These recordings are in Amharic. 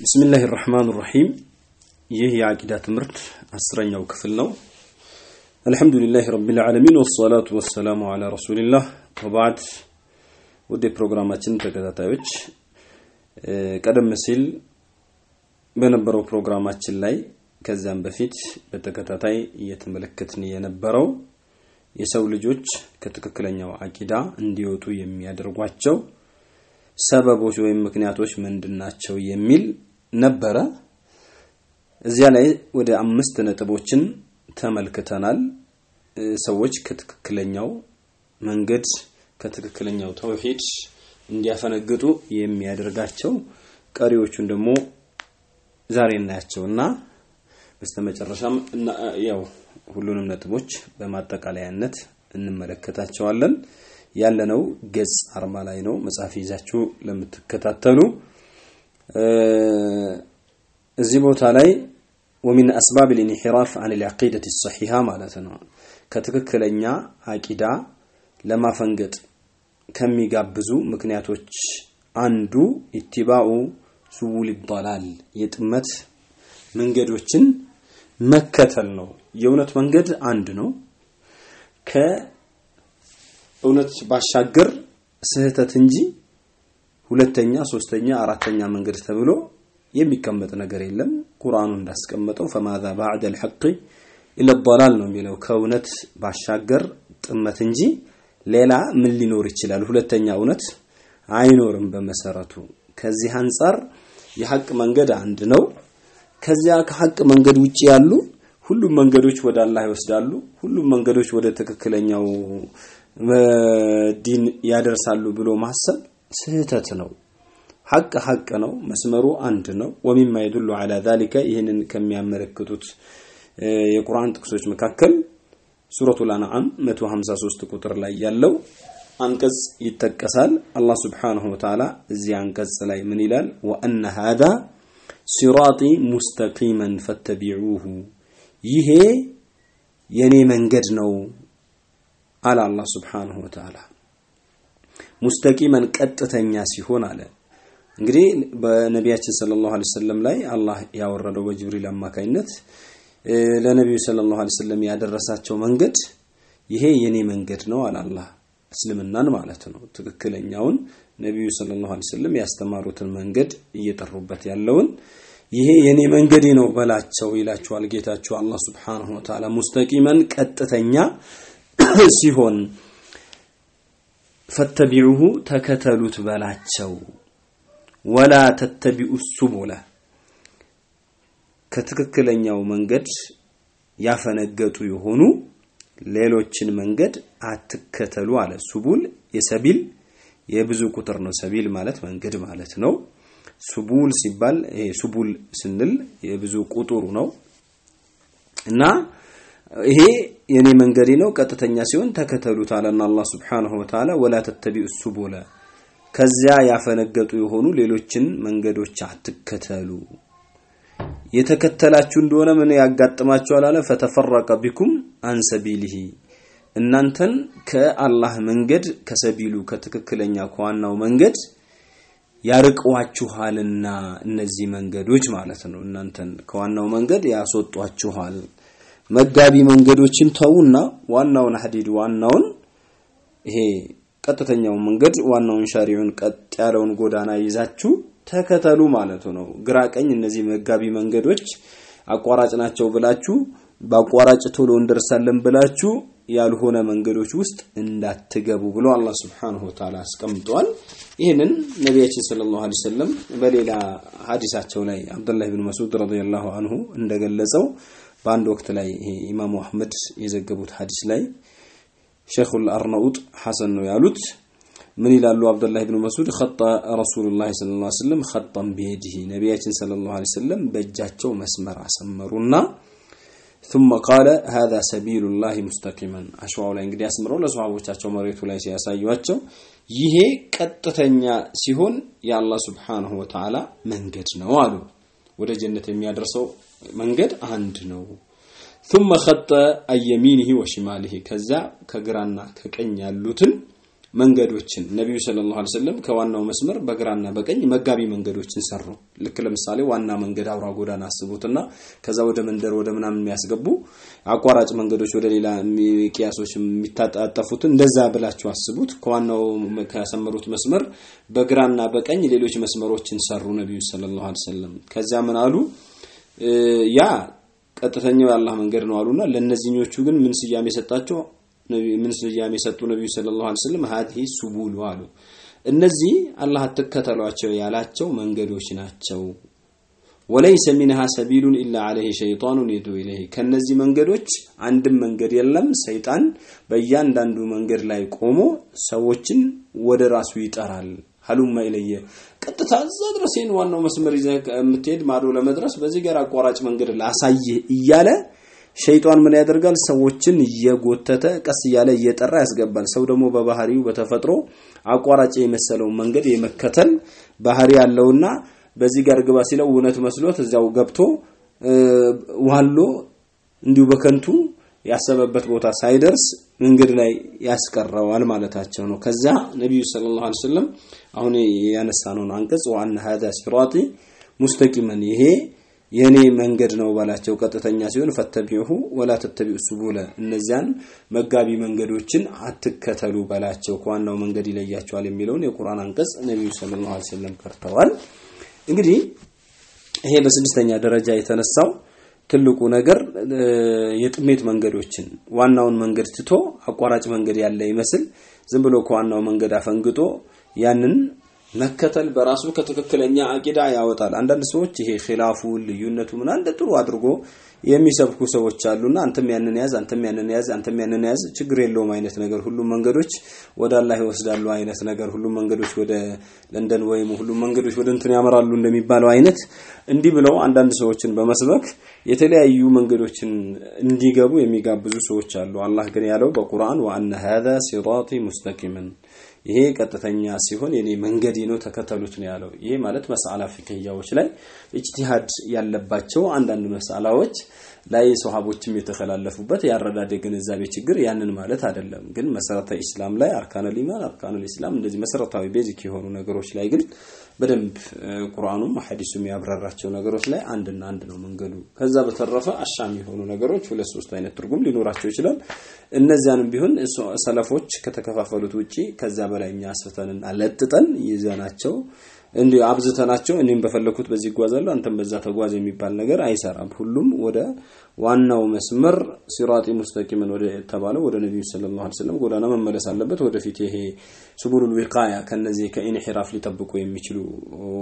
ብስሚላህ ራህማን ራሒም ይህ የአቂዳ ትምህርት አስረኛው ክፍል ነው። አልሐምዱሊላህ ረቢል ዓለሚን ወሰላቱ ወሰላሙ ዓላ ረሱሊላህ ወባዕድ። ውድ የፕሮግራማችን ተከታታዮች ቀደም ሲል በነበረው ፕሮግራማችን ላይ ከዚያም በፊት በተከታታይ እየተመለከትን የነበረው የሰው ልጆች ከትክክለኛው አቂዳ እንዲወጡ የሚያደርጓቸው ሰበቦች ወይም ምክንያቶች ምንድናቸው የሚል ነበረ። እዚያ ላይ ወደ አምስት ነጥቦችን ተመልክተናል። ሰዎች ከትክክለኛው መንገድ ከትክክለኛው ተውሂድ እንዲያፈነግጡ የሚያደርጋቸው ቀሪዎቹን ደግሞ ዛሬ እናያቸውና በስተመጨረሻም ያው ሁሉንም ነጥቦች በማጠቃለያነት እንመለከታቸዋለን። ያለነው ገጽ አርባ ላይ ነው። መጽሐፍ ይዛችሁ ለምትከታተሉ እዚህ ቦታ ላይ ወሚን አስባብ ልኢንሒራፍ አን ልዓቂደት ሰሒሃ ማለት ነው። ከትክክለኛ አቂዳ ለማፈንገጥ ከሚጋብዙ ምክንያቶች አንዱ ኢትባኡ ሱቡል ዳላል የጥመት መንገዶችን መከተል ነው። የእውነት መንገድ አንድ ነው። ከእውነት ባሻገር ስህተት እንጂ ሁለተኛ፣ ሶስተኛ፣ አራተኛ መንገድ ተብሎ የሚቀመጥ ነገር የለም። ቁርአኑ እንዳስቀመጠው ፈማዛ ባዕደ ልሐቅ ኢለ ዳላል ነው የሚለው ከእውነት ባሻገር ጥመት እንጂ ሌላ ምን ሊኖር ይችላል? ሁለተኛ እውነት አይኖርም በመሰረቱ። ከዚህ አንጻር የሐቅ መንገድ አንድ ነው። ከዚያ ከሐቅ መንገድ ውጪ ያሉ ሁሉም መንገዶች ወደ አላህ ይወስዳሉ። ሁሉም መንገዶች ወደ ትክክለኛው ዲን ያደርሳሉ ብሎ ማሰብ ስህተት ነው። ሐቅ ሐቅ ነው። መስመሩ አንድ ነው። ወሚማ ይዱሉ ዐላ ዛሊከ ይህንን ከሚያመለክቱት የቁርአን ጥቅሶች መካከል ሱረቱል አንዓም 153 ቁጥር ላይ ያለው አንቀጽ ይጠቀሳል። አላህ ሱብሓነሁ ወተዓላ እዚህ አንቀጽ ላይ ምን ይላል? ወአነ ሃዛ ሲራጢ ሙስተቂመን ፈተቢዑሁ ይሄ የኔ መንገድ ነው አለ አላህ ሱብሓነሁ ወተዓላ። ሙስተቂመን ቀጥተኛ ሲሆን አለ እንግዲህ በነቢያችን ሰለላሁ ዐለይሂ ወሰለም ላይ አላህ ያወረደው በጅብሪል አማካኝነት ለነቢዩ ሰለላሁ ዐለይሂ ወሰለም ያደረሳቸው መንገድ ይሄ የኔ መንገድ ነው አላህ። እስልምናን ማለት ነው። ትክክለኛውን ነቢዩ ሰለላሁ ዐለይሂ ወሰለም ያስተማሩትን መንገድ እየጠሩበት ያለውን ይሄ የኔ መንገዴ ነው በላቸው ይላቸዋል ጌታቸው አላህ ሱብሓነሁ ወተዓላ። ሙስተቂመን ቀጥተኛ ሲሆን ፈተቢዑሁ ተከተሉት በላቸው ወላ ተተቢኡ ሱቡለ ከትክክለኛው መንገድ ያፈነገጡ የሆኑ ሌሎችን መንገድ አትከተሉ አለ። ሱቡል የሰቢል የብዙ ቁጥር ነው። ሰቢል ማለት መንገድ ማለት ነው። ሱቡል ሲባል ይሄ ሱቡል ስንል የብዙ ቁጥሩ ነው እና ይሄ የኔ መንገዴ ነው ቀጥተኛ ሲሆን ተከተሉት አለና አላህ ሱብሓነሁ ወተዓላ ወላ ተተቢኡ ሱቡለ ከዚያ ያፈነገጡ የሆኑ ሌሎችን መንገዶች አትከተሉ። የተከተላችሁ እንደሆነ ምን ያጋጥማችኋል አለ ፈተፈረቀ ቢኩም አን ሰቢሊሂ እናንተን ከአላህ መንገድ ከሰቢሉ ከትክክለኛ ከዋናው መንገድ ያርቀዋችኋልና እነዚህ መንገዶች ማለት ነው። እናንተን ከዋናው መንገድ ያስወጧችኋል። መጋቢ መንገዶችን ተዉና ዋናውን ሐዲድ ዋናውን ይሄ ቀጥተኛውን መንገድ ዋናውን ሻሪዑን ቀጥ ያለውን ጎዳና ይዛችሁ ተከተሉ ማለቱ ነው። ግራ ቀኝ እነዚህ መጋቢ መንገዶች አቋራጭ ናቸው ብላችሁ በአቋራጭ ቶሎ እንደርሳለን ብላችሁ ያልሆነ መንገዶች ውስጥ እንዳትገቡ ብሎ አላህ Wa Ta'ala አስቀምጧል። ይህንን ነቢያችን ሰለላሁ ዐለይሂ ወሰለም በሌላ ሐዲሳቸው ላይ አብዱላህ ኢብኑ መስዑድ ረዲየላሁ አንሁ እንደገለጸው በአንድ ወቅት ላይ ኢማሙ አህመድ የዘገቡት ሐዲስ ላይ ሼኹል አርናኡጥ ሐሰን ነው ያሉት ምን ይላሉ አብዱላህ ኢብኑ መስዑድ ኸጣ ረሱሉላህ ሰለላሁ ዐለይሂ ወሰለም ኸጣን ቢየዲሂ ነቢያችን ሰለላሁ ዐለይሂ ወሰለም በእጃቸው መስመር አሰመሩና ثم قال هذا سبيل الله مستقيما አሸዋው ላይ እንግዲህ አስምረው ለሷሃቦቻቸው መሬቱ ላይ ሲያሳዩአቸው ይሄ ቀጥተኛ ሲሆን የአላህ Subhanahu Wa Ta'ala መንገድ ነው አሉ ወደ ጀነት የሚያደርሰው መንገድ አንድ ነው ثم خط ايمينه وشماله ከዛ ከግራና ከቀኝ ያሉትን መንገዶችን ነቢዩ ሰለላሁ ዐለይሂ ወሰለም ከዋናው መስመር በግራና በቀኝ መጋቢ መንገዶችን ሰሩ። ልክ ለምሳሌ ዋና መንገድ አውራ ጎዳና አስቡትና ከዛ ወደ መንደር ወደ ምናምን የሚያስገቡ አቋራጭ መንገዶች ወደ ሌላ ቅያሶች የሚታጣጠፉትን እንደዛ ብላችሁ አስቡት። ከዋናው ከሰመሩት መስመር በግራና በቀኝ ሌሎች መስመሮችን ሰሩ ነቢዩ ሰለላሁ ዐለይሂ ወሰለም። ከዚያ ምን አሉ? ያ ቀጥተኛው የአላህ መንገድ ነው አሉና ለእነዚህኞቹ ግን ምን ስያሜ ሰጣቸው? ምን ስያሜ የሰጡ ነቢዩ ሰለላሁ ዐለይሂ ወሰለም ሀዲሂ ሱቡሉ አሉ። እነዚህ አላህ አትከተሏቸው ያላቸው መንገዶች ናቸው። ወለይሰ ሚንሃ ሰቢሉን ኢላ ዐለይሂ ሸይጣኑን የድዑ ኢለይሂ ከነዚህ መንገዶች አንድም መንገድ የለም። ሰይጣን በእያንዳንዱ መንገድ ላይ ቆሞ ሰዎችን ወደ ራሱ ይጠራል። ሀሉማ ኢለየ ቀጥታ እዛ ድረስ ይህን ዋናው መስመር ይዘህ የምትሄድ ማዶ ለመድረስ በዚህ ጋር አቋራጭ መንገድ ላሳይህ እያለ ሸይጣን ምን ያደርጋል? ሰዎችን እየጎተተ ቀስ እያለ እየጠራ ያስገባል። ሰው ደግሞ በባህሪው በተፈጥሮ አቋራጭ የመሰለውን መንገድ የመከተል ባህሪ ያለውና በዚህ ጋር ግባ ሲለው እውነት መስሎት እዚያው ገብቶ ዋሎ እንዲሁ በከንቱ ያሰበበት ቦታ ሳይደርስ መንገድ ላይ ያስቀረዋል ማለታቸው ነው። ከዛ ነቢዩ ሰለላሁ ዐለይሂ ወሰለም አሁን ያነሳነውን አንቀጽ ወአነ ሀዛ ሲራጢ ሙስተቂመን ይሄ የኔ መንገድ ነው ባላቸው ቀጥተኛ ሲሆን ፈተቢዑሁ ወላ ተተቢዑ ሱቡለ እነዚያን መጋቢ መንገዶችን አትከተሉ በላቸው ከዋናው መንገድ ይለያቸዋል የሚለውን የቁርአን አንቀጽ ነቢዩ ሰለላሁ ዐለይሂ ወሰለም ከርተዋል። እንግዲህ ይሄ በስድስተኛ ደረጃ የተነሳው ትልቁ ነገር የጥሜት መንገዶችን ዋናውን መንገድ ትቶ አቋራጭ መንገድ ያለ ይመስል ዝም ብሎ ከዋናው መንገድ አፈንግጦ ያንን መከተል በራሱ ከትክክለኛ አቂዳ ያወጣል። አንዳንድ ሰዎች ይሄ ኺላፉ ልዩነቱ ምን እንደ ጥሩ አድርጎ የሚሰብኩ ሰዎች አሉና አንተም ያንን ያዝ፣ አንተም ያንን ያዝ፣ አንተም ያንን ያዝ፣ ችግር የለውም አይነት ነገር ሁሉም መንገዶች ወደ አላህ ይወስዳሉ አይነት ነገር ሁሉም መንገዶች ወደ ለንደን ወይም ሁሉም መንገዶች ወደ እንትን ያመራሉ እንደሚባለው አይነት እንዲህ ብለው አንዳንድ ሰዎችን በመስበክ የተለያዩ መንገዶችን እንዲገቡ የሚጋብዙ ሰዎች አሉ። አላህ ግን ያለው በቁርአን وأن هذا صراطي مستقيما ይሄ ቀጥተኛ ሲሆን የኔ መንገዴ ነው ተከተሉት ነው ያለው። ይሄ ማለት መስአላ ፊቅህያዎች ላይ ኢጅቲሃድ ያለባቸው አንዳንድ መስአላዎች ላይ ሰሃቦችም የተከላለፉበት ያረዳድ የግንዛቤ ችግር ያንን ማለት አይደለም። ግን መሰረታዊ ኢስላም ላይ أركان الإيمان፣ أركان الإسلام እንደዚህ መሰረታዊ basic የሆኑ ነገሮች ላይ ግን በደንብ ቁርአኑም ሐዲሱም ያብራራቸው ነገሮች ላይ አንድና አንድ ነው መንገዱ። ከዛ በተረፈ አሻሚ የሆኑ ነገሮች ሁለት ሶስት አይነት ትርጉም ሊኖራቸው ይችላል። እነዚያንም ቢሆን ሰለፎች ከተከፋፈሉት ውጪ ከዛ በላይ እኛ አስፍተንና ለጥጠን ይዘናቸው እንዲህ አብዝተናቸው እኔም በፈለኩት በዚህ ይጓዛለሁ አንተም በዛ ተጓዝ የሚባል ነገር አይሰራም። ሁሉም ወደ ዋናው መስመር ሲራጢ ሙስተቂምን ወደ ተባለው ወደ ነብዩ ሰለላሁ ዐለይሂ ወሰለም ጎዳና መመለስ አለበት። ወደፊት ይሄ ሱቡሉል ዊቃያ ከነዚህ ከኢንሒራፍ ሊጠብቁ የሚችሉ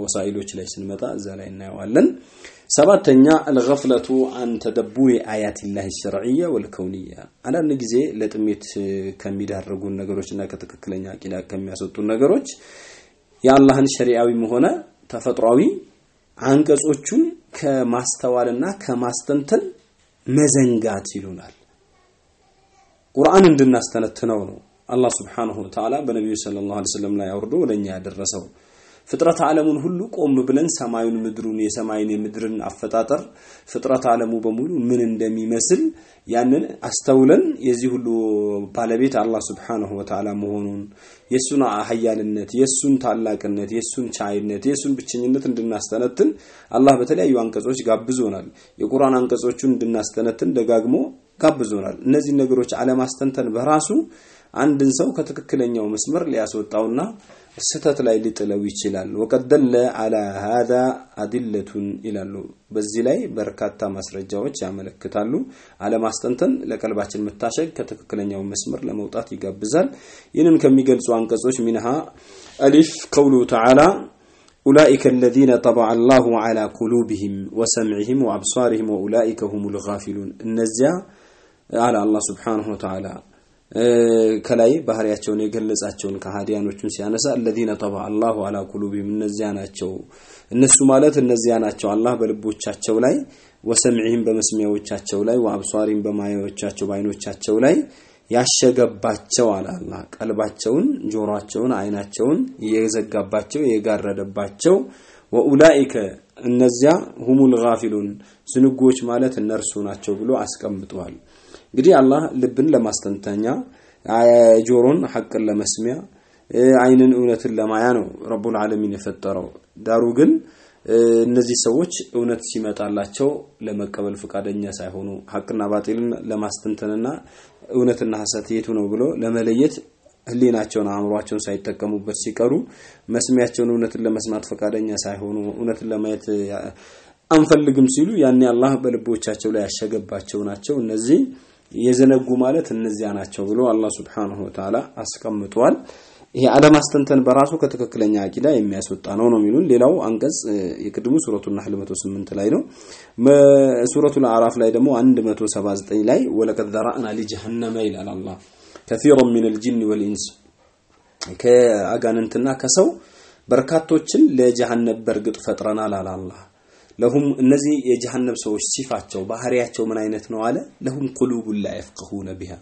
ወሳኢሎች ላይ ስንመጣ እዛ ላይ እናየዋለን። ሰባተኛ አልገፍለቱ አን ተደቡሪ አያቲላሂ ሸርዕያ ወልከውንያ። አንዳንድ ጊዜ ለጥሜት ከሚዳርጉን ነገሮችና ከትክክለኛ አቂዳ ከሚያስወጡን ነገሮች የአላህን ሸሪዓዊም ሆነ ተፈጥሯዊ አንቀጾቹን ከማስተዋልና ከማስተንተን መዘንጋት ይሉናል። ቁርአን እንድናስተነትነው ነው አላህ ሱብሓነሁ ወተዓላ በነቢዩ ሰለላሁ ዐለይሂ ወሰለም ላይ አውርዶ ወደኛ ያደረሰው። ፍጥረት ዓለሙን ሁሉ ቆም ብለን ሰማዩን፣ ምድሩን፣ የሰማይን የምድርን አፈጣጠር ፍጥረት ዓለሙ በሙሉ ምን እንደሚመስል ያንን አስተውለን የዚህ ሁሉ ባለቤት አላህ ሱብሓነሁ ወተዓላ መሆኑን የሱን ሀያልነት፣ የሱን ታላቅነት፣ የሱን ቻይነት፣ የሱን ብቸኝነት እንድናስተነትን አላህ በተለያዩ አንቀጾች ጋብዞናል። የቁርአን አንቀጾቹን እንድናስተነትን ደጋግሞ ጋብዞናል። እነዚህ ነገሮች አለማስተንተን በራሱ አንድን ሰው ከትክክለኛው መስመር ሊያስወጣውና ስህተት ላይ ሊጥለው ይችላል። ወቀድ ደለ አላ ሃዛ አድለቱን ይላሉ። በዚህ ላይ በርካታ ማስረጃዎች ያመለክታሉ። አለማስተንተን ለቀልባችን መታሸግ ከትክክለኛው መስመር ለመውጣት ይጋብዛል። ይህንን ከሚገልጹ አንቀጾች ሚንሃ አሊፍ ቀውሉ ተዓላ ኡላኢከ አለዚነ ጠበዐ አላሁ ዐላ ቁሉቢሂም ወሰምዒሂም ወአብሳሪሂም ወኡላኢከ ሁሙል ጋፊሉን እነዚያ አለ አላህ ሱብሓነሁ ወተዓላ ከላይ ባህሪያቸውን የገለጻቸውን ከሃዲያኖቹን ሲያነሳ አለዚነ ጠበዐ አላሁ ዐላ ቁሉቢሂም እነዚያ ናቸው። እነሱ ማለት እነዚያ ናቸው አላህ በልቦቻቸው ላይ ወሰምዒሂም በመስሚያዎቻቸው ላይ ወአብሷሪም በማያዎቻቸው በአይኖቻቸው ላይ ያሸገባቸው አለ አላህ ቀልባቸውን፣ ጆሮአቸውን፣ አይናቸውን የዘጋባቸው የጋረደባቸው ወኡላኢከ እነዚያ ሁሙል ጋፊሉን ዝንጎች ማለት እነርሱ ናቸው ብሎ አስቀምጠዋል። እንግዲህ አላህ ልብን ለማስተንተኛ ጆሮን ሐቅን ለመስሚያ አይንን እውነትን ለማያ ነው ረቡል ዓለሚን የፈጠረው። ዳሩ ግን እነዚህ ሰዎች እውነት ሲመጣላቸው ለመቀበል ፈቃደኛ ሳይሆኑ ሀቅና ባጢልን ለማስተንተንና እውነትና ሐሰት የቱ ነው ብሎ ለመለየት ህሊናቸውን አእምሯቸውን ሳይጠቀሙበት ሲቀሩ መስሚያቸውን እውነትን ለመስማት ፈቃደኛ ሳይሆኑ እውነትን ለማየት አንፈልግም ሲሉ ያኔ አላህ በልቦቻቸው ላይ ያሸገባቸው ናቸው። እነዚህ የዘነጉ ማለት እነዚያ ናቸው ብሎ አላህ ሱብሓነሁ ወተዓላ አስቀምጧል። ይሄ አለማስተንተን በራሱ ከትክክለኛ አቂዳ የሚያስወጣ ነው ነው የሚሉን። ሌላው አንቀጽ የቅድሙ ሱረቱ ነህል 108 ላይ ነው። ሱረቱ አዕራፍ ላይ ደግሞ 179 ላይ ወለቀድ ዘራእና ሊጀሃነመ ይላል አላህ ከሲረን ሚነል ጂን ወልኢንስ ከአጋንንትና ከሰው በርካቶችን ለጀሃነም በርግጥ ፈጥረናል አላህ። ለሁም እነዚህ የጀሃነም ሰዎች ሲፋቸው ባህሪያቸው ምን አይነት ነው አለ። ለሁም ቁሉቡን ላ የፍቅሁነ ቢሃ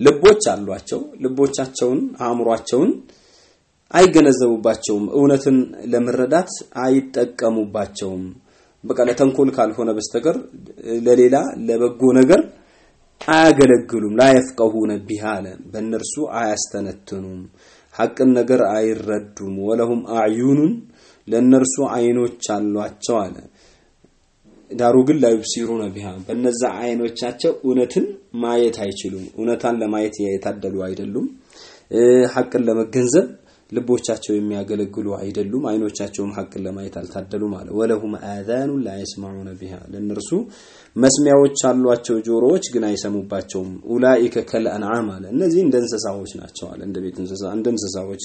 ልቦች አሏቸው። ልቦቻቸውን አእምሯቸውን አይገነዘቡባቸውም። እውነትን ለመረዳት አይጠቀሙባቸውም። በቃ ለተንኮል ካልሆነ በስተቀር ለሌላ ለበጎ ነገር አያገለግሉም። ላ የፍቀሁነ ቢሃ አለ። በእነርሱ አያስተነትኑም። ሐቅን ነገር አይረዱም። ወለሁም አዕዩኑን ለእነርሱ አይኖች አሏቸው አለ ዳሩ ግን ላዩብሲሩነ ቢሃ በነዛ አይኖቻቸው እውነትን ማየት አይችሉም። እውነታን ለማየት የታደሉ አይደሉም። ሐቅን ለመገንዘብ ልቦቻቸው የሚያገለግሉ አይደሉም። አይኖቻቸውም ሐቅን ለማየት አልታደሉ ማለት ወለሁም አዛኑን ላ የስማዑነ ቢሃ ለእነርሱ መስሚያዎች አሏቸው ጆሮዎች ግን አይሰሙባቸውም። ኡላኢከ ከልአንዓም አለ እነዚህ እንደ እንስሳዎች ናቸው አለ እንደ ቤት እንስሳ እንደ እንስሳዎች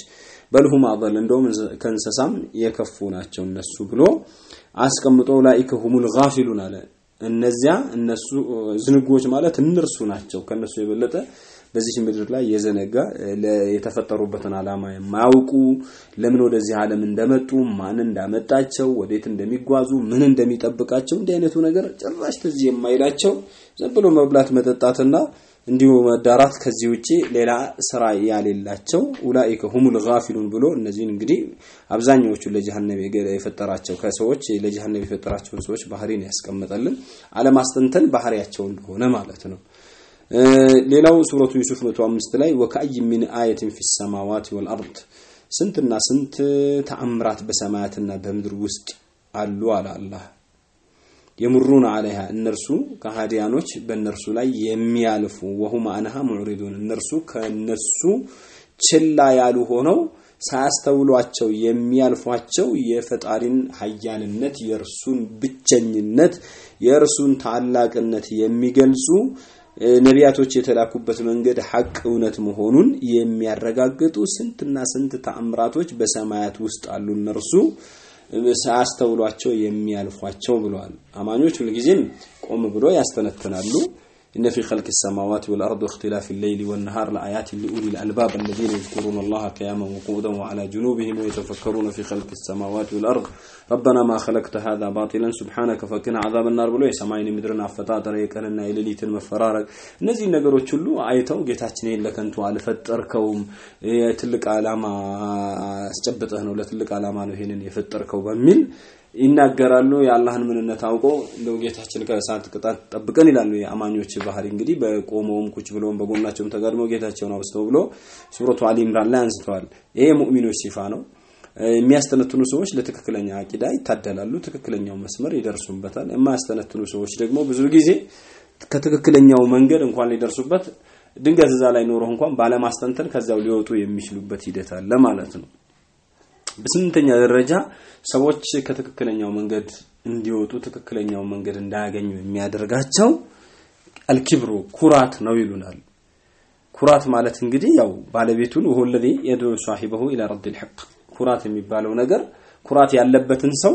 በልሁም አበል እንደውም ከእንስሳም የከፉ ናቸው እነሱ ብሎ አስቀምጦ ላኢከ ሁሙል ጋፊሉን አለ። እነዚያ እነሱ ዝንጎች ማለት እነርሱ ናቸው። ከነሱ የበለጠ በዚህ ምድር ላይ የዘነጋ የተፈጠሩበትን ዓላማ የማያውቁ ለምን ወደዚህ ዓለም እንደመጡ ማን እንዳመጣቸው ወዴት እንደሚጓዙ ምን እንደሚጠብቃቸው እንዲህ አይነቱ ነገር ጭራሽ ትዝ የማይላቸው ዝም ብሎ መብላት መጠጣትና እንዲሁ መዳራት ከዚህ ውጪ ሌላ ስራ ያሌላቸው ኡላኢከ ሁሙል ጋፊሉን ብሎ እነዚህን እንግዲህ አብዛኛዎቹ ለጀሃነም የፈጠራቸው ከሰዎች ለጀሃነም የፈጠራቸውን ሰዎች ባህሪን ያስቀመጠልን አለማስተንተን ባህሪያቸው እንደሆነ ማለት ነው። ሌላው ሱረቱ ዩሱፍ 105 ላይ ወከአይ ሚን አየትን ፊ ሰማዋት ወልአርድ ስንትና ስንት ተአምራት በሰማያትና በምድር ውስጥ አሉ አለ የምሩን አለይሃ እነርሱ ከሃዲያኖች በእነርሱ ላይ የሚያልፉ ወሁም አንሃ ሙዕሪዱን እነርሱ ከነሱ ችላ ያሉ ሆነው ሳያስተውሏቸው የሚያልፏቸው የፈጣሪን ሀያልነት የእርሱን ብቸኝነት የእርሱን ታላቅነት የሚገልጹ ነቢያቶች የተላኩበት መንገድ ሐቅ እውነት መሆኑን የሚያረጋግጡ ስንትና ስንት ተአምራቶች በሰማያት ውስጥ አሉ እነርሱ ሳያስተውሏቸው የሚያልፏቸው ብለዋል። አማኞች ሁልጊዜም ቆም ብሎ ያስተነትናሉ። إن في خلق السماوات والأرض واختلاف الليل والنهار لآيات لأولي الألباب الذين يذكرون الله قياما وقعودا وعلى جنوبهم ويتفكرون في خلق السماوات والأرض ربنا ما خلقت هذا باطلا سبحانك فقنا عذاب النار ብሎ የሰማይን ምድርን አፈጣጠር የቀንና የሌሊትን መፈራረቅ እነዚህ ነገሮች ሁሉ አይተው ጌታችን ለከንቱ አልፈጠርከውም ትልቅ ዓላማ አስጨብጠህ ነው ለትልቅ ዓላማ ነው ይሄንን የፈጠርከው በሚል ይናገራሉ። የአላህን ምንነት አውቆ እንደው ጌታችን ከእሳት ቅጣት ጠብቀን ይላሉ። የአማኞች ባህሪ እንግዲህ በቆመውም ቁጭ ብለውም በጎናቸውም ተጋድመው ጌታቸውን አውስተው ብሎ ሱረቱ አሊ ኢምራን ላይ አንስተዋል። ይሄ ሙእሚኖች ሲፋ ነው። የሚያስተነትኑ ሰዎች ለትክክለኛ አቂዳ ይታደላሉ፣ ትክክለኛው መስመር ይደርሱበታል። የማያስተነትኑ ሰዎች ደግሞ ብዙ ጊዜ ከትክክለኛው መንገድ እንኳን ሊደርሱበት ድንገት እዛ ላይ ኖረው እንኳን ባለማስተንተን ከዛው ሊወጡ የሚችሉበት ሂደት አለ ማለት ነው። በስምንተኛ ደረጃ ሰዎች ከትክክለኛው መንገድ እንዲወጡ ትክክለኛው መንገድ እንዳያገኙ የሚያደርጋቸው አልኪብሩ ኩራት ነው ይሉናል። ኩራት ማለት እንግዲህ ያው ባለቤቱን ወለዚ የድዑ ሷሂበሁ ኢላ ረዲል ሐቅ ኩራት የሚባለው ነገር ኩራት ያለበትን ሰው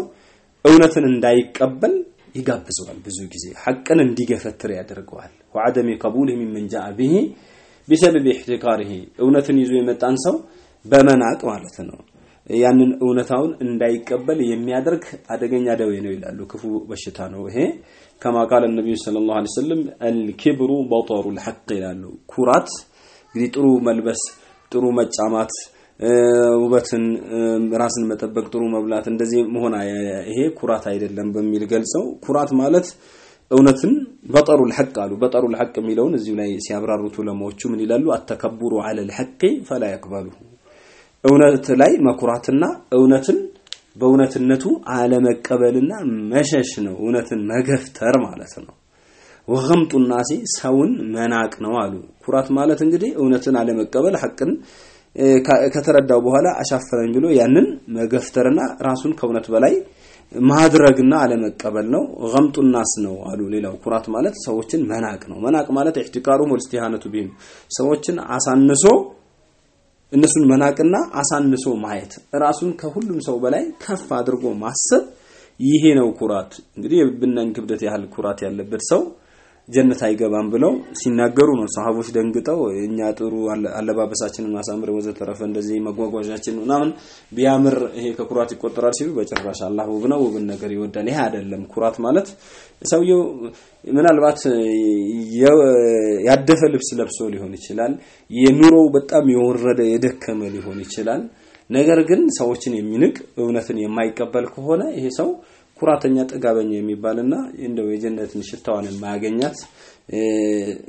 እውነትን እንዳይቀበል ይጋብዘዋል። ብዙ ጊዜ ሐቅን እንዲገፈትር ያደርገዋል። ወዐደሚ ቀቡሊሂ ሚመን ጃአ ቢሰበብ ኢሕቲቃሪሂ እውነትን ይዞ የመጣን ሰው በመናቅ ማለት ነው። ያንን እውነታውን እንዳይቀበል የሚያደርግ አደገኛ ደዌ ነው ይላሉ። ክፉ በሽታ ነው ይሄ። ከማ ቃለ ነቢዩ ሰለላሁ ዐለይሂ ወሰለም አልኪብሩ በጠሩል ሐቅ ይላሉ። ኩራት እንግዲህ ጥሩ መልበስ፣ ጥሩ መጫማት፣ ውበትን፣ ራስን መጠበቅ፣ ጥሩ መብላት እንደዚህ መሆን ይሄ ኩራት አይደለም በሚል ገልጸው ኩራት ማለት እውነትን በጠሩል ሐቅ አሉ። በጠሩል ሐቅ የሚለውን እዚሁ ላይ ሲያብራሩት ዑለማዎቹ ምን ይላሉ? አተከቡሩ ዐለል ሐቅ ፈላ የቅበሉሁ እውነት ላይ መኩራትና እውነትን በእውነትነቱ አለመቀበልና መሸሽ ነው። እውነትን መገፍተር ማለት ነው። ወገምጡ ናሲ ሰውን መናቅ ነው አሉ። ኩራት ማለት እንግዲህ እውነትን አለመቀበል ሐቅን ከተረዳው በኋላ አሻፈረኝ ብሎ ያንን መገፍተርና ራሱን ከእውነት በላይ ማድረግና አለመቀበል ነው። ገምጡ ናስ ነው አሉ። ሌላው ኩራት ማለት ሰዎችን መናቅ ነው። መናቅ ማለት ኢህቲቃሩም ወልስቲሃነቱ ቢሂም ሰዎችን አሳንሶ እነሱን መናቅና አሳንሶ ማየት ራሱን ከሁሉም ሰው በላይ ከፍ አድርጎ ማሰብ ይሄ ነው ኩራት። እንግዲህ የብናኝ ክብደት ያህል ኩራት ያለበት ሰው ጀነት አይገባም ብለው ሲናገሩ ነው ሰሃቦች ደንግጠው እኛ ጥሩ አለባበሳችንን ማሳምር ወዘተረፈ እንደዚህ መጓጓዣችን ምናምን ቢያምር ይሄ ከኩራት ይቆጠራል ሲሉ በጭራሽ አላህ ውብ ነው ውብን ነገር ይወዳል። ይሄ አይደለም። ኩራት ማለት ሰውየው ምናልባት ያደፈ ልብስ ለብሶ ሊሆን ይችላል የኑሮው በጣም የወረደ የደከመ ሊሆን ይችላል። ነገር ግን ሰዎችን የሚንቅ እውነትን የማይቀበል ከሆነ ይሄ ሰው ኩራተኛ ጥጋበኛ የሚባልና እንደው የጀነትን ሽታዋን የማያገኛት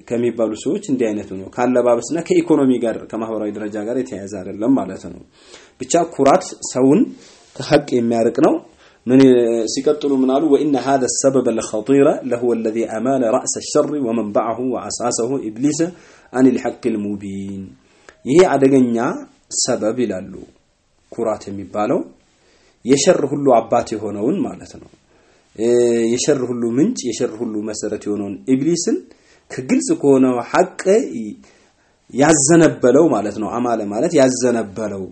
ከሚባሉ ሰዎች እንዲህ አይነቱ ነው። ካለባበስና ከኢኮኖሚ ጋር ከማህበራዊ ደረጃ ጋር የተያያዘ አይደለም ማለት ነው። ብቻ ኩራት ሰውን ከሀቅ የሚያርቅ ነው። ምን ሲቀጥሉ ምን አሉ? ወኢነ هذا السبب الخطير لهو الذي أمال رأس الشر ومنبعه وأساسه إبليس عن الحق المبين ይሄ አደገኛ ሰበብ ይላሉ ኩራት የሚባለው የሸር ሁሉ አባት የሆነውን ማለት ነው። የሸር ሁሉ ምንጭ የሸር ሁሉ መሰረት የሆነውን ኢብሊስን ከግልጽ ከሆነው ሐቅ ያዘነበለው ማለት ነው። አማለ ማለት ያዘነበለው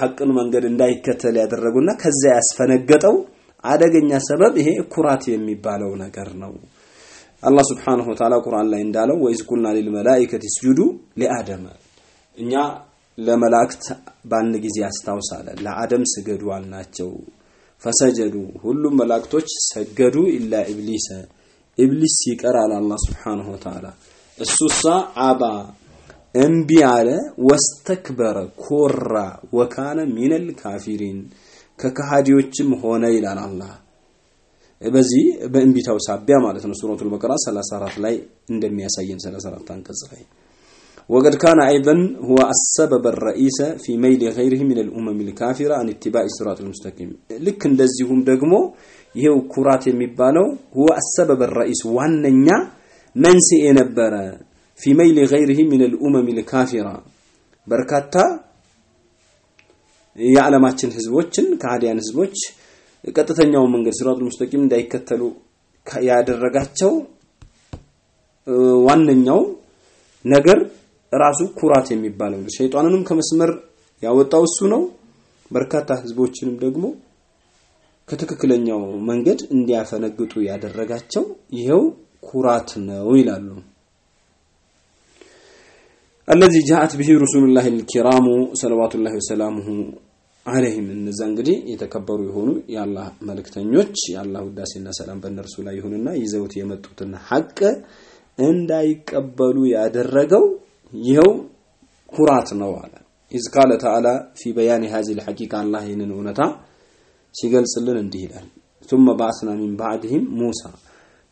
ሐቅን መንገድ እንዳይከተል ያደረጉና ከዛ ያስፈነገጠው አደገኛ ሰበብ ይሄ ኩራት የሚባለው ነገር ነው። አላህ سبحانه وتعالى ቁርአን ላይ እንዳለው وإذ قلنا للملائكة اسجدوا لآدم እኛ ለመላእክት በአንድ ጊዜ አስታውሳለ። ለአደም ስገዱ አልናቸው። فسجدوا። ሁሉም መላእክቶች ሰገዱ إلا إبليس። ኢብሊስ ሲቀር አለ አላህ سبحانه و እሱሳ أبى እምቢ አለ። واستكبر ኮራ وكان من الكافرين። ከከሃዲዎችም ሆነ ይላል አላህ። በዚህ በእንቢታው ሳቢያ ማለት ነው። ሱረቱል በቀራ 34 ላይ እንደሚያሳየን 34 አንቀጽ ላይ وقد كان أيضا هو السبب الرئيس في ميل غيره من الأمم الكافرة عن اتباع الصراط المستقيم ልክ እንደዚሁም ደግሞ ይሄው ኩራት የሚባለው هو السبب الرئيس ዋነኛ መንስኤ ነበረ في ميل غيره من الأمم الكافرة በርካታ የዓለማችን ህዝቦችን ከሃዲያን ህዝቦች ቀጥተኛውን መንገድ ሲራጡል ሙስተቂም እንዳይከተሉ ያደረጋቸው ዋነኛው ነገር ራሱ ኩራት የሚባለው ሸይጣንንም ከመስመር ያወጣው እሱ ነው። በርካታ ህዝቦችንም ደግሞ ከትክክለኛው መንገድ እንዲያፈነግጡ ያደረጋቸው ይኸው ኩራት ነው ይላሉ። الذي جاءت به رسول الله الكرام صلوات الله وسلامه عليهم እነዛ እንግዲህ የተከበሩ የሆኑ የአላህ መልእክተኞች የአላህ ውዳሴና ሰላም በእነርሱ ላይ ይሁንና ይዘውት የመጡትን ሐቅ እንዳይቀበሉ ያደረገው ይኸው ኩራት ነው አለ ኢዝ ቃለ ተዓላ ፊ በያኒ ሀዚህ ልሐቂቃ አላህ ይህንን እውነታ ሲገልጽልን እንዲህ ይላል ثم بعثنا من بعدهم موسى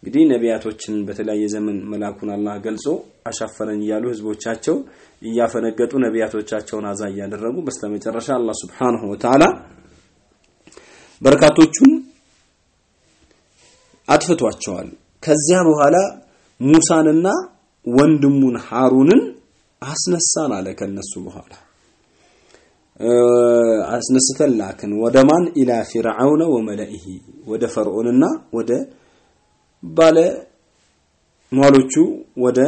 እንግዲህ ነቢያቶችን በተለያየ ዘመን መላኩን አላህ ገልጾ አሻፈረኝ እያሉ ህዝቦቻቸው እያፈነገጡ ነቢያቶቻቸውን አዛ እያደረጉ በስተመጨረሻ አላህ Subhanahu Wa Ta'ala በርካቶቹን አጥፍቷቸዋል። ከዚያ በኋላ ሙሳንና ወንድሙን ሃሩንን አስነሳን አለ ከነሱ በኋላ። አስነስተን ላክን። ወደ ማን? ኢላ ፊርዓውነ ወመለኢሂ ወደ ፈርዖንና ወደ ባለ ሟሎቹ ወደ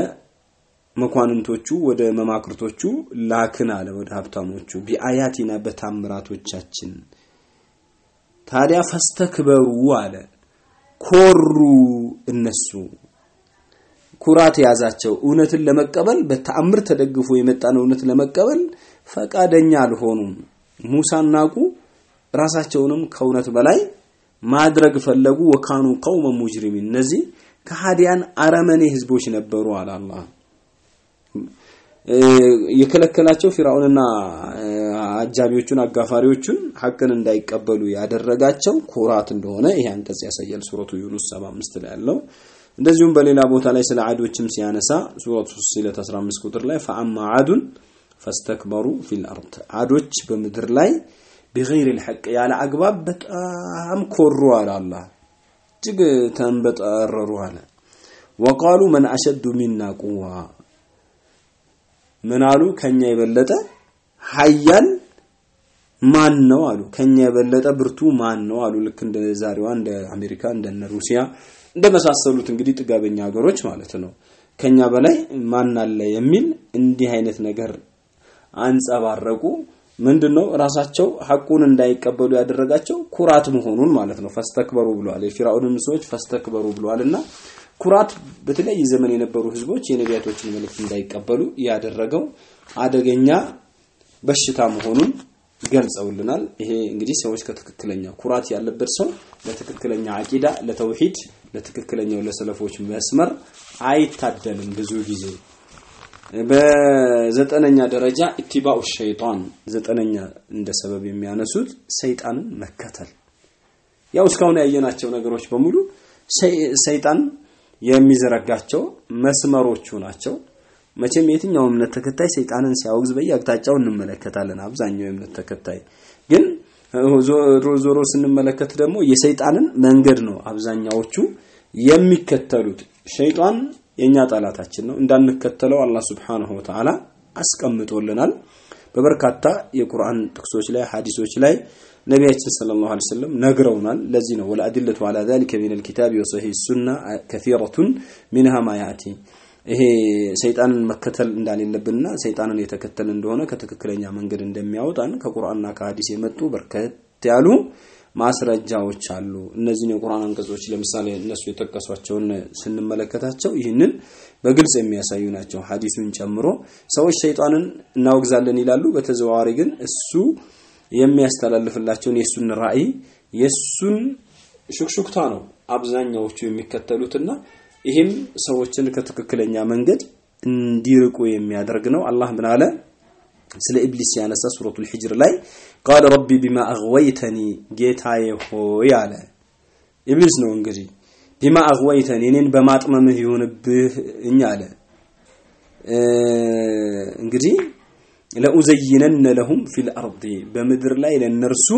መኳንንቶቹ ወደ መማክርቶቹ ላክን አለ ወደ ሀብታሞቹ። ቢአያቲና በታምራቶቻችን። ታዲያ ፈስተክበሩ አለ። ኮሩ እነሱ ኩራት የያዛቸው እውነትን ለመቀበል በተአምር ተደግፎ የመጣን እውነት ለመቀበል ፈቃደኛ አልሆኑም። ሙሳን ናቁ ራሳቸውንም ከእውነት በላይ ማድረግ ፈለጉ። ወካኑ ቀውመ ሙጅሪሚን እነዚህ ከሃዲያን አረመኔ ህዝቦች ነበሩ አለ አላህ። የከለከላቸው ፊራውንና አጃቢዎቹን አጋፋሪዎቹን ሐቅን እንዳይቀበሉ ያደረጋቸው ኩራት እንደሆነ ይሄ አንቀጽ ያሳያል። ሱረቱ ዩኑስ 75 ላይ ያለው እንደዚሁም በሌላ ቦታ ላይ ስለ አዶችም ሲያነሳ ሱረቱ ፉሲለት 15 ቁጥር ላይ ፈአማ አዱን فاستكبروا في الأرض ዓዶች በምድር ላይ بغير الحق ያለ አግባብ በጣም ኮሩ አለ አላህ። እጅግ ተንበጠረሩ አለ። وقالوا من أشد منا قوة ምን አሉ? ከኛ የበለጠ ሀያል ማን ነው አሉ። ከኛ የበለጠ ብርቱ ማን ነው አሉ። ልክ እንደ ዛሬዋ እንደ አሜሪካ እንደነ ሩሲያ እንደመሳሰሉት እንግዲህ ጥጋበኛ ሀገሮች ማለት ነው። ከኛ በላይ ማን አለ የሚል እንዲህ አይነት ነገር አንጸባረቁ። ምንድነው? ራሳቸው ሐቁን እንዳይቀበሉ ያደረጋቸው ኩራት መሆኑን ማለት ነው። ፈስተክበሩ ብለዋል። የፊራውንም ሰዎች ፈስተክበሩ ብለዋልና ኩራት በተለያየ ዘመን የነበሩ ህዝቦች የነቢያቶችን መልእክት እንዳይቀበሉ ያደረገው አደገኛ በሽታ መሆኑን ገልጸውልናል ይሄ እንግዲህ ሰዎች ከትክክለኛ ኩራት ያለበት ሰው ለትክክለኛ አቂዳ ለተውሂድ ለትክክለኛው ለሰለፎች መስመር አይታደልም ብዙ ጊዜ። በዘጠነኛ ደረጃ ኢትባኡ ሸይጣን ዘጠነኛ እንደ ሰበብ የሚያነሱት ሰይጣንን መከተል። ያው እስካሁን ያየናቸው ነገሮች በሙሉ ሰይጣን የሚዘረጋቸው መስመሮቹ ናቸው መቼም የትኛው እምነት ተከታይ ሰይጣንን ሲያወግዝ በየአቅጣጫው እንመለከታለን አብዛኛው የእምነት ተከታይ ግን ዞሮ ዞሮ ስንመለከት ደግሞ የሰይጣንን መንገድ ነው አብዛኛዎቹ የሚከተሉት ሸይጣን የኛ ጠላታችን ነው እንዳንከተለው አላህ Subhanahu Wa Ta'ala አስቀምጦልናል በበርካታ የቁርአን ጥቅሶች ላይ ሐዲሶች ላይ ነቢያችን ሰለላሁ ዐለይሂ ወሰለም ነግረውናል ለዚህ ነው ወለአድለቱ على ذلك من الكتاب وصحيح السنه كثيره منها ما ياتي ይሄ ሰይጣንን መከተል እንዳሌለብንና ሰይጣንን የተከተል እንደሆነ ከትክክለኛ መንገድ እንደሚያወጣን ከቁርአንና ከሐዲስ የመጡ በርከት ያሉ ማስረጃዎች አሉ። እነዚህን የቁርአን አንቀጾች ለምሳሌ እነሱ የጠቀሷቸውን ስንመለከታቸው ይህንን በግልጽ የሚያሳዩ ናቸው። ሐዲሱን ጨምሮ ሰዎች ሰይጣንን እናወግዛለን ይላሉ። በተዘዋዋሪ ግን እሱ የሚያስተላልፍላቸውን የሱን ራእይ የሱን ሹክሹክታ ነው አብዛኛዎቹ የሚከተሉትና ይህም ሰዎችን ከትክክለኛ መንገድ እንዲርቁ የሚያደርግ ነው። አላህ ምን አለ? ስለ ኢብሊስ ያነሳ سورة الحجر ላይ قال رب بما أغويتني ጌታዬ ሆይ አለ። ኢብሊስ ነው እንግዲህ بما أغويتني እኔን በማጥመምህ ይሁንብህ እኛ አለ። እንግዲህ لأزينن لهم في الأرض በምድር ላይ ለነርሱ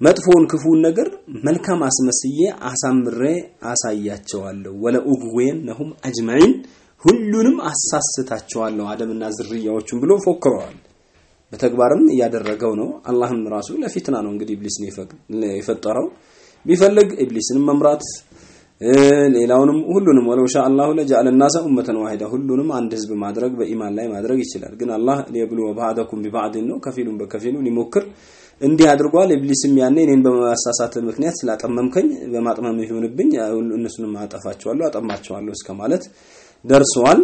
መጥፎውን ክፉን ነገር መልካም አስመስዬ አሳምሬ አሳያቸዋለሁ። ولأغوينهم أجمعين ሁሉንም አሳስታቸዋለሁ አደምና ዝርያዎቹን ብሎ ፎክረዋል። በተግባርም እያደረገው ነው። አላህም ራሱ ለፊትና ነው እንግዲህ ኢብሊስን የፈጠረው። ቢፈልግ ኢብሊስን መምራት ሌላውንም ሁሉንም ወለው ሻ አላሁ ለጃአለ ኡመተን ዋሂዳ ሁሉንም አንድ ህዝብ ማድረግ በኢማን ላይ ማድረግ ይችላል። ግን አላህ ሊብሉወ ባዕደኩም ቢባዕድን ነው ከፊሉን በከፊሉ ሊሞክር እንዲህ አድርጓል። ኢብሊስም ያኔ እኔን በማሳሳት ምክንያት ስላጠመምከኝ በማጥመም ይሆንብኝ እነሱንም አጠፋቸዋለሁ አጠማቸዋለሁ እስከ ማለት ደርሰዋል።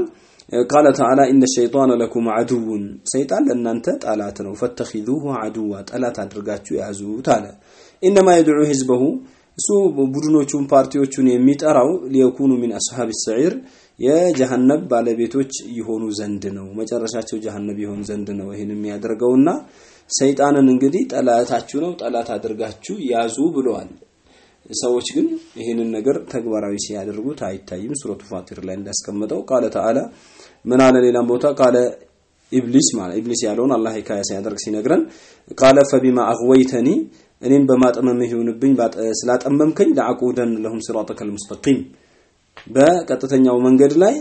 ቃለ ተዓላ ኢነ ሸይጣነ ለኩም አድውን ሰይጣን ለእናንተ ጠላት ነው። ፈተኺዙሁ አድዋ ጠላት አድርጋችሁ አለ። ኢነማ የድዑ ህዝበሁ እሱ ቡድኖቹን ፓርቲዎቹን የሚጠራው ሊየኩኑ ሚን አስሐብ ሰዒር የጀሃነብ ባለቤቶች ይሆኑ ዘንድ ነው። መጨረሻቸው ጀሃነብ ይሆን ዘንድ ነው ይህን የሚያደርገውና ሰይጣንን እንግዲህ ጠላታችሁ ነው ጠላት አድርጋችሁ ያዙ ብለዋል። ሰዎች ግን ይህንን ነገር ተግባራዊ ሲያደርጉት አይታይም። سورة فاطر ላይ እንዳስቀመጠው قال تعالى ምን አለ ሌላም ቦታ? قال إبليس ማለት ኢብሊስ ያለውን አላህ حكاية ሲያደርግ ሲነግረን قال فبما أغويتني እኔን በማጠመምህ ይሁንብኝ ስላጠመምከኝ لأقعدن لهم صراطك المستقيم። በቀጥተኛው መንገድ ላይ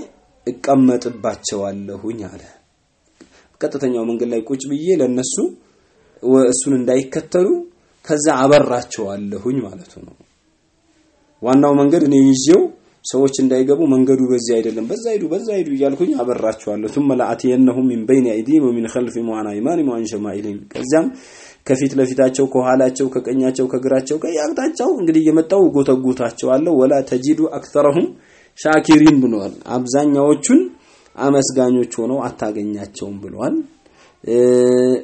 እቀመጥባቸዋለሁኝ አለ። ቀጥተኛው መንገድ ላይ ቁጭ ብዬ ለነሱ እሱን እንዳይከተሉ ከዛ አበራቸዋለሁኝ ማለቱ ነው። ዋናው መንገድ እኔ ይዤው ሰዎች እንዳይገቡ መንገዱ በዚህ አይደለም በዛ ሂዱ በዛ ሂዱ እያልኩኝ አበራቸዋለሁ ثم لاتينهم من بين ايديهم ومن خلفهم وعن ايمانهم وعن شمائلهم ከዚያም ከፊት ለፊታቸው ከኋላቸው ከቀኛቸው ከግራቸው ከያቅጣጫው እንግዲህ እየመጣው ጎተጉታቸዋለሁ ወላ ተጂዱ አክተረሁም ሻኪሪን ብለዋል አብዛኛዎቹን አመስጋኞች ሆነው አታገኛቸውም ብለዋል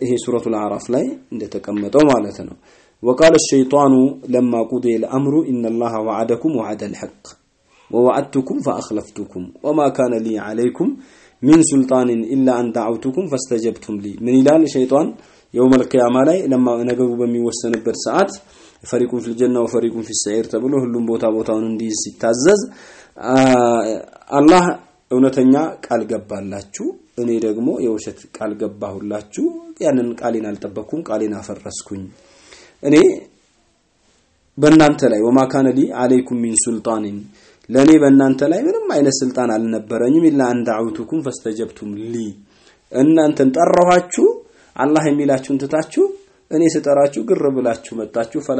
ይሄ ሱረቱል አዕራፍ ላይ እንደተቀመጠው ማለት ነው وقال الشيطان لما قضي الأمر إن الله وعدكم وعد الحق ووعدتكم فأخلفتكم وما كان لي عليكم من سلطان إلا أن دعوتكم فاستجبتم لي من إلال الشيطان يوم القيامة ላይ لما ነገሩ በሚወሰንበት ሰዓት ፈሪቁን ፊል ጀና ወፈሪቁን ፊል ሰዒር ተብሎ ሁሉም ቦታ ቦታውን እንዲይዝ ሲታዘዝ አላህ እውነተኛ ቃል ገባላችሁ እኔ ደግሞ የውሸት ቃል ገባሁላችሁ ያንን ቃሌን አልጠበቅኩም ቃሌን አፈረስኩኝ እኔ በእናንተ ላይ ወማ ካነ ሊ አለይኩም ሚን ሱልጣኒን ለእኔ በእናንተ ላይ ምንም አይነት ስልጣን አልነበረኝም። ኢላ አን ፈስተጀብቱም ሊ። እናንተን ጠራኋችሁ አላህ የሚላችሁን ትታችሁ እኔ ስጠራችሁ ግር ብላችሁ መጣችሁ። ፈላ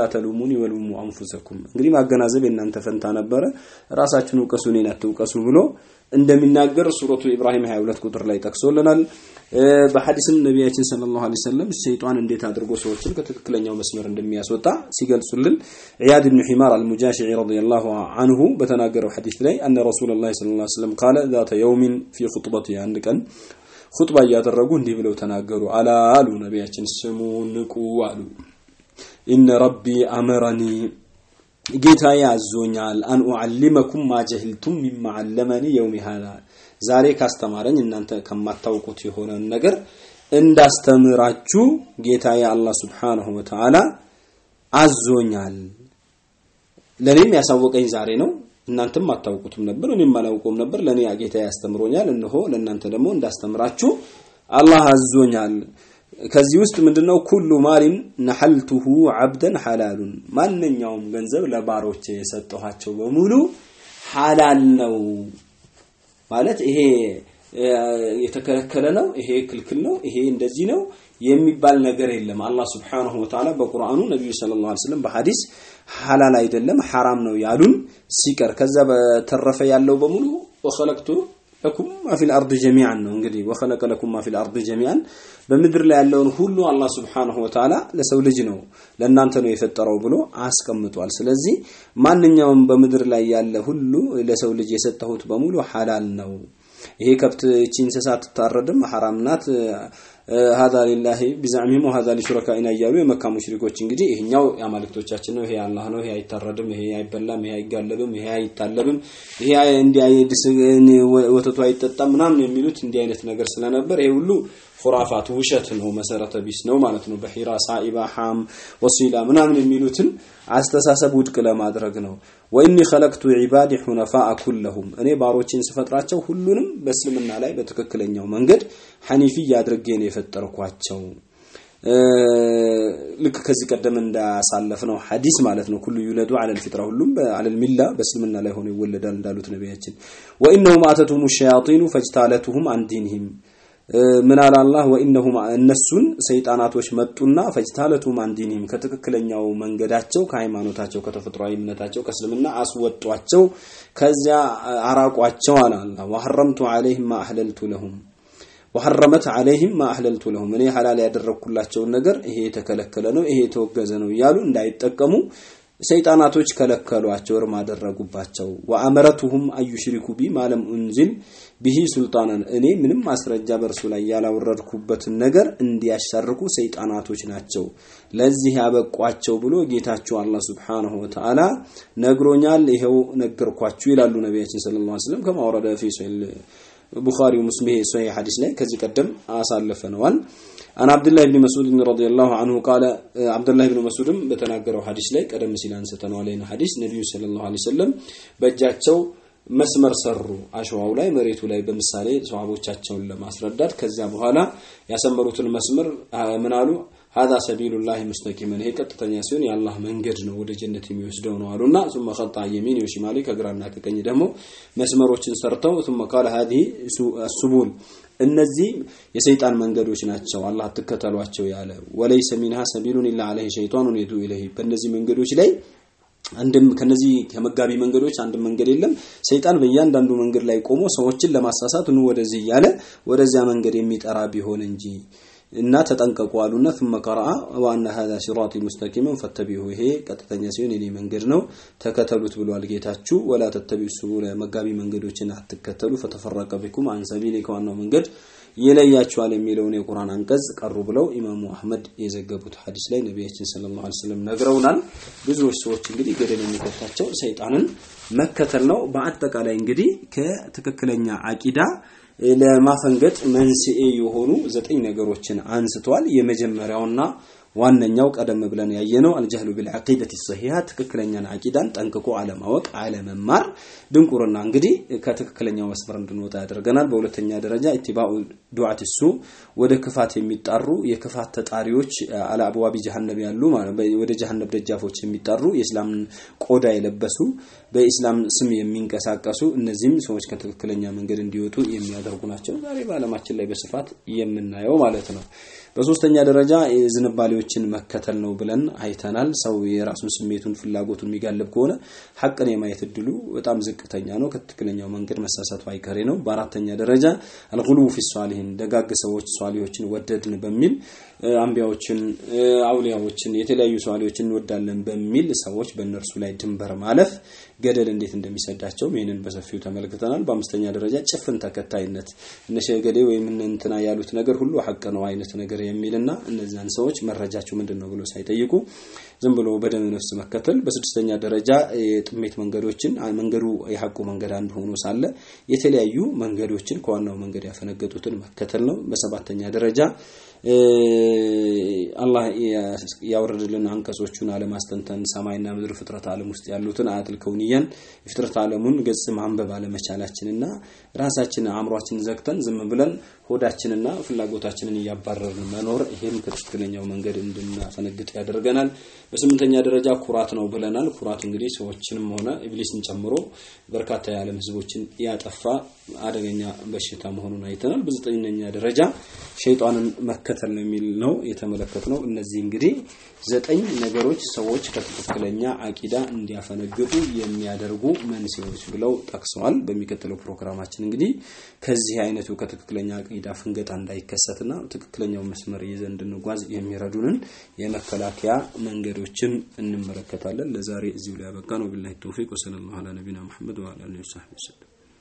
ወሉሙ አንፉሰኩም። እንግዲህ ማገናዘብ የእናንተ ፈንታ ነበረ። ራሳችሁን ውቀሱ እኔን አትውቀሱ ብሎ እንደሚናገር ሱረቱ ኢብራሂም 22 ቁጥር ላይ ጠቅሶልናል በሐዲስም ነቢያችን ሰለላሁ ዐለይሂ ወሰለም ሸይጣን እንዴት አድርጎ ሰዎችን ከትክክለኛው መስመር እንደሚያስወጣ ሲገልጹልን ዒያድ ብን ሒማር አልሙጃሺዒ ረዲየላሁ ዐንሁ በተናገረው ሐዲስ ላይ አነ ረሱለላህ ሰለላሁ ዐለይሂ ወሰለም ቃለ ዛተ የውሚን ፊ ኹጥበቲ አንድ ቀን ኹጥባ እያደረጉ እንዲህ ብለው ተናገሩ። አላ አሉ ነቢያችን ስሙ ንቁ አሉ። ኢነ ረቢ አመረኒ ጌታዬ አዞኛል። አን ኡዓሊመኩም ማ ጀህልቱም ሚማ ዓለመኒ የውሚ ሃዛ ዛሬ ካስተማረኝ እናንተ ከማታውቁት የሆነ ነገር እንዳስተምራችሁ ጌታዬ አላህ ሱብሓነሁ ወተዓላ አዞኛል። ለኔም ያሳወቀኝ ዛሬ ነው። እናንተም አታውቁትም ነበር እኔም አላውቀውም ነበር። ለኔ ጌታ ያስተምሮኛል እነሆ ለእናንተ ደግሞ እንዳስተምራችሁ አላህ አዞኛል። ከዚህ ውስጥ ምንድነው? ኩሉ ማሊን ነሐልቱሁ አብደን ሐላሉን። ማንኛውም ገንዘብ ለባሮቼ የሰጠኋቸው በሙሉ ሐላል ነው ማለት ይሄ የተከለከለ ነው ይሄ ክልክል ነው ይሄ እንደዚህ ነው የሚባል ነገር የለም። አላህ Wa Ta'ala በቁርአኑ ነብዩ ሰለላሁ ዐለይሂ ወሰለም በሐዲስ ሐላል አይደለም ሐራም ነው ያሉን ሲቀር ከዛ በተረፈ ያለው በሙሉ وخلقت لكم ما في الأرض جميعا ነው እንግዲህ وخلق لكم ما في الأرض جميعا በምድር ላይ ያለውን ሁሉ አላህ وتعالى ለሰው ልጅ ነው ለእናንተ ነው የፈጠረው ብሎ አስቀምጧል ስለዚህ ማንኛውም በምድር ላይ ያለ ሁሉ ለሰው ልጅ የሰጠሁት በሙሉ ሐላል ነው ይሄ ከብት እቺ እንስሳ አትታረድም ሐራም هذا لله بزعمهم وهذا لشركائنا እያሉ የመካ ሙሽሪኮች እንግዲህ ይሄኛው የአማልክቶቻችን ነው ይሄ አላህ ነው ይሄ አይታረድም ይሄ አይበላም ይሄ አይጋለብም ይሄ አይታለብም ይሄ እንዲህ ወተቱ አይጠጣም ምናምን የሚሉት እንዲህ አይነት ነገር ስለነበር ይሄ ሁሉ ኹራፋት ውሸት ነው መሰረተ ቢስ ነው ማለት ነው በሂራ ሳኢባ ሃም ወሲላ ምናምን የሚሉትን አስተሳሰብ ውድቅ ለማድረግ ነው ወኢኒ ኸለቅቱ ዒባዲ ሁነፋአ ኩለሁም እኔ ባሮችን ስፈጥራቸው ሁሉንም በእስልምና ላይ በትክክለኛው መንገድ ሐኒፊ አድርጌ ነው የፈጠርኳቸው። ልክ ከዚህ ቀደም እንዳሳለፍ ነው ሐዲስ ማለት ነው። ኩሉ ይውለዱ አለል ፊጥራ ሁሉም አለል ሚላ በእስልምና ላይ ሆኖ ይወለዳል እንዳሉት ነቢያችን። ወኢነሁም አተቱሁም ሸያጢኑ ፈጅታለቱሁም አን ምን አለ አላህ? ወኢነሁም እነሱን ሰይጣናቶች መጡና ፈጅታለቱም አን ዲንህም ከትክክለኛው መንገዳቸው ከሃይማኖታቸው ከተፈጥሯዊ እምነታቸው ከእስልምና አስወጧቸው ከዚያ አራቋቸው አለ አላህ። ወሐረምቱ ዐለይሂም ማ አህለልቱ ለሁም ወሐረመት ዐለይሂም ማ አህለልቱ ለሁም እኔ ሐላል ያደረኩላቸውን ነገር ይሄ የተከለከለ ነው ይሄ የተወገዘ ነው እያሉ እንዳይጠቀሙ ሰይጣናቶች ከለከሏቸው እርም አደረጉባቸው። وأمرتهم أن يشركوا بي ما لم أنزل به سلطانا እኔ ምንም ማስረጃ በእርሱ ላይ ያላወረድኩበትን ነገር እንዲያሻርኩ ሰይጣናቶች ናቸው። ለዚህ ያበቋቸው ብሎ ጌታቸው አላህ وتعالى ነግሮኛል። ይሄው ነገርኳችሁ ይላሉ ነቢያችን صلى الله عليه وسلم كما ورد في بخاري ومسلم ይሄ صحيح ሐዲስ ላይ ከዚህ ቀደም አሳልፈነዋል። عن عبد الله ابن مسعود رضي الله عنه قال አብዱላህ ኢብኑ መስዑድም በተናገረው ሐዲስ ላይ ቀደም ሲል አንስተነዋል ይሄን ሐዲስ። ነብዩ ሰለላሁ ዐለይሂ ወሰለም በእጃቸው መስመር ሰሩ አሸዋው ላይ መሬቱ ላይ በምሳሌ ሰሃቦቻቸውን ለማስረዳት ከዚያ በኋላ ያሰመሩትን መስመር ምን አሉ هذا سبيل الله مستقيما ይሄ ቀጥተኛ ሲሆን የአላህ መንገድ ነው ወደ ጀነት የሚወስደው ነው አሉና ثم خط يمين وشمال ከግራና ከቀኝ ደግሞ መስመሮችን ሰርተው ثم قال هذه السبل እነዚህ የሰይጣን መንገዶች ናቸው አላህ አትከተሏቸው ያለ ወለይሰ ሚንሃ ሰቢሉን ኢላ ዐለይሂ ሸይጣኑን የዱ ኢለይሂ በእነዚህ መንገዶች ላይ አንድም ከነዚህ ከመጋቢ መንገዶች አንድ መንገድ የለም ሰይጣን በእያንዳንዱ መንገድ ላይ ቆሞ ሰዎችን ለማሳሳት ኑ ወደዚህ እያለ ወደዚያ መንገድ የሚጠራ ቢሆን እንጂ እና ተጠንቀቁ አሉና ثم قرأ وان هذا صراطي مستقيما فاتبعوه ይሄ ቀጥተኛ ሲሆን የኔ መንገድ ነው ተከተሉት ብሏል ጌታችሁ ወላ ተተቢዑ ሱቡለ መጋቢ መንገዶችን አትከተሉ ፈተፈረቀ ቢኩም አን ሰቢሊ ከዋናው መንገድ ይለያችኋል የሚለውን የቁርአን አንቀጽ ቀሩ ብለው ኢማሙ አህመድ የዘገቡት ሐዲስ ላይ ነቢያችን ሰለላሁ ዐለይሂ ወሰለም ነግረውናል ብዙዎች ሰዎች እንግዲህ ገደል የሚከታቸው ሰይጣንን መከተል ነው በአጠቃላይ እንግዲህ ከትክክለኛ አቂዳ ለማፈንገጥ መንስኤ የሆኑ ዘጠኝ ነገሮችን አንስቷል። የመጀመሪያውና ዋነኛው ቀደም ብለን ያየነው አልጀህሉ ቢልዓቂደት ሰሂሃ ትክክለኛን አቂዳን ጠንቅቆ አለማወቅ፣ አለመማር ድንቁርና እንግዲህ ከትክክለኛው መስመር እንድንወጣ ያደርገናል። በሁለተኛ ደረጃ ኢትባኡ ዱዓት ሱ ወደ ክፋት የሚጣሩ የክፋት ተጣሪዎች አለ አብዋቢ ጀሃነም ያሉ ወደ ጀሃነም ደጃፎች የሚጣሩ የእስላምን ቆዳ የለበሱ በኢስላም ስም የሚንቀሳቀሱ እነዚህም ሰዎች ከትክክለኛ መንገድ እንዲወጡ የሚያደርጉ ናቸው። ዛሬ በዓለማችን ላይ በስፋት የምናየው ማለት ነው። በሶስተኛ ደረጃ ዝንባሌዎችን መከተል ነው ብለን አይተናል። ሰው የራሱን ስሜቱን ፍላጎቱን የሚጋልብ ከሆነ ሐቅን የማየት እድሉ በጣም ዝቅተኛ ነው። ከትክክለኛው መንገድ መሳሳቱ አይቀሬ ነው። በአራተኛ ደረጃ አልጉሉ ፊ ሷሊሂን ደጋግ ሰዎች ሷሊሆችን ወደድን በሚል አንቢያዎችን፣ አውሊያዎችን፣ የተለያዩ ሷሊሆችን እንወዳለን በሚል ሰዎች በእነርሱ ላይ ድንበር ማለፍ ገደል እንዴት እንደሚሰዳቸው ይህንን በሰፊው ተመልክተናል። በአምስተኛ ደረጃ ጭፍን ተከታይነት እነ ሸገሌ ወይም እንትና ያሉት ነገር ሁሉ ሐቅ ነው አይነት ነገር የሚልና እነዚያን ሰዎች መረጃቸው ምንድን ነው ብሎ ሳይጠይቁ ዝም ብሎ በደም ነፍስ መከተል። በስድስተኛ ደረጃ የጥሜት መንገዶችን መንገዱ የሐቁ መንገድ አንድ ሆኖ ሳለ የተለያዩ መንገዶችን ከዋናው መንገድ ያፈነገጡትን መከተል ነው። በሰባተኛ ደረጃ አላህ ያወረድልን አንቀጾቹን አለማስተንተን፣ ሰማይና ምድር ፍጥረት ዓለም ውስጥ ያሉትን አያትል ከውንያን የፍጥረት ዓለሙን ገጽ ማንበብ አለመቻላችንና ራሳችን አእምሯችን ዘግተን ዝም ብለን ሆዳችንና ፍላጎታችንን እያባረርን መኖር ይሄም ከትክክለኛው መንገድ እንድናፈነግጥ ያደርገናል። በስምንተኛ ደረጃ ኩራት ነው ብለናል። ኩራት እንግዲህ ሰዎችንም ሆነ ኢብሊስን ጨምሮ በርካታ የዓለም ሕዝቦችን ያጠፋ አደገኛ በሽታ መሆኑን አይተናል። በዘጠነኛ ደረጃ ሸይጣንን መከተል ነው የሚል ነው የተመለከትነው። እነዚህ እንግዲህ ዘጠኝ ነገሮች ሰዎች ከትክክለኛ አቂዳ እንዲያፈነግጡ የሚያደርጉ መንስኤዎች ብለው ጠቅሰዋል። በሚቀጥለው ፕሮግራማችን እንግዲህ ከዚህ አይነቱ ከትክክለኛ አቂዳ ፍንገጣ እንዳይከሰትና ትክክለኛው መስመር ይዘን እንድንጓዝ የሚረዱንን የመከላከያ መንገዶችን እንመለከታለን። ለዛሬ እዚሁ ላይ ያበቃ ነው። ቢላሂ ተውፊቅ ወሰለላሁ ዐላ ነቢና መሐመድ ወዐላ አሊሂ ወሰለም